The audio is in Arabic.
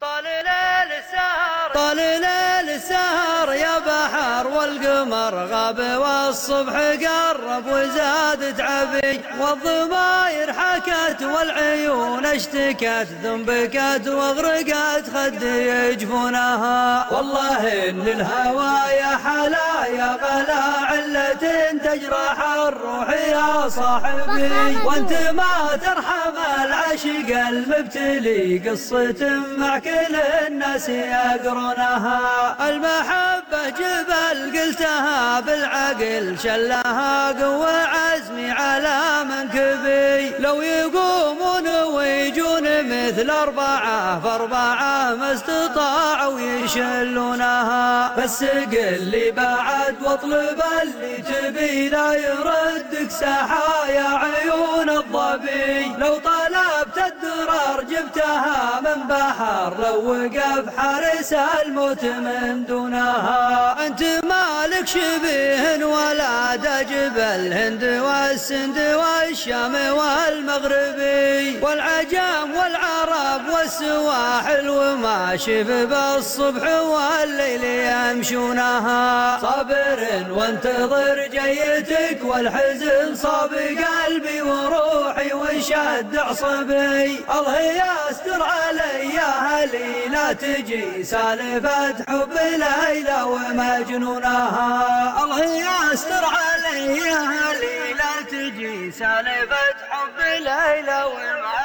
طال ليل سهر طال ليل يا بحر والقمر غاب والصبح قرب وزاد تعبي والضماير حكت والعيون اشتكت ذنبكت واغرقت خدي جفونها والله إن الهوى يا حلا يا غلا علتي تجرح الروح يا صاحبي وانت ما ترحم العاشق المبتلي. قصة مع كل الناس يقرونها. المحبة جبل قلتها بالعقل شلها. قوة عزمي على منكبي لو يقول مثل أربعة فأربعة ما استطاعوا يشلونها. بس قل لي بعد واطلب اللي تبي لا يردك سحايا عيون الظبي لو طلبت الدرار جبتها من بحر لو وقف حارس الموت من دونها. أنت مالك شبيه ولا دجب الهند والسند والشام والمغربي. والعجام والعجام العرب والسواحل وما شف بالصبح والليل يمشونها. صبر وانتظر جيتك والحزن صاب قلبي وروحي وشد عصبي. الله يستر علي يا هلي لا تجي. سالفة حب ليلى ومجنونها. الله يستر علي يا هلي لا تجي. سالفة حب ليلى ومجنونها.